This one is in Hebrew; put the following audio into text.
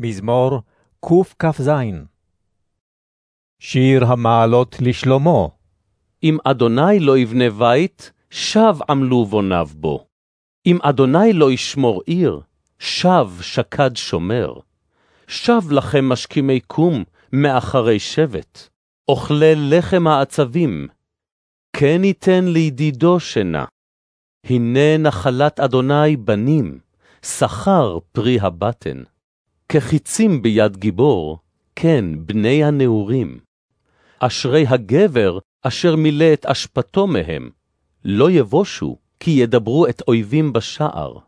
מזמור קכ"ז שיר המעלות לשלמה. אם אדוני לא יבנה בית, שב עמלו בוניו בו. אם אדוני לא ישמור עיר, שב שקד שומר. שב לכם משכימי קום מאחרי שבט, אוכלי לחם העצבים. כן ייתן לידידו שינה. הנה נחלת אדוני בנים, שכר פרי הבטן. כחיצים ביד גיבור, כן, בני הנעורים. אשרי הגבר אשר מילא את אשפתו מהם, לא יבושו, כי ידברו את אויבים בשער.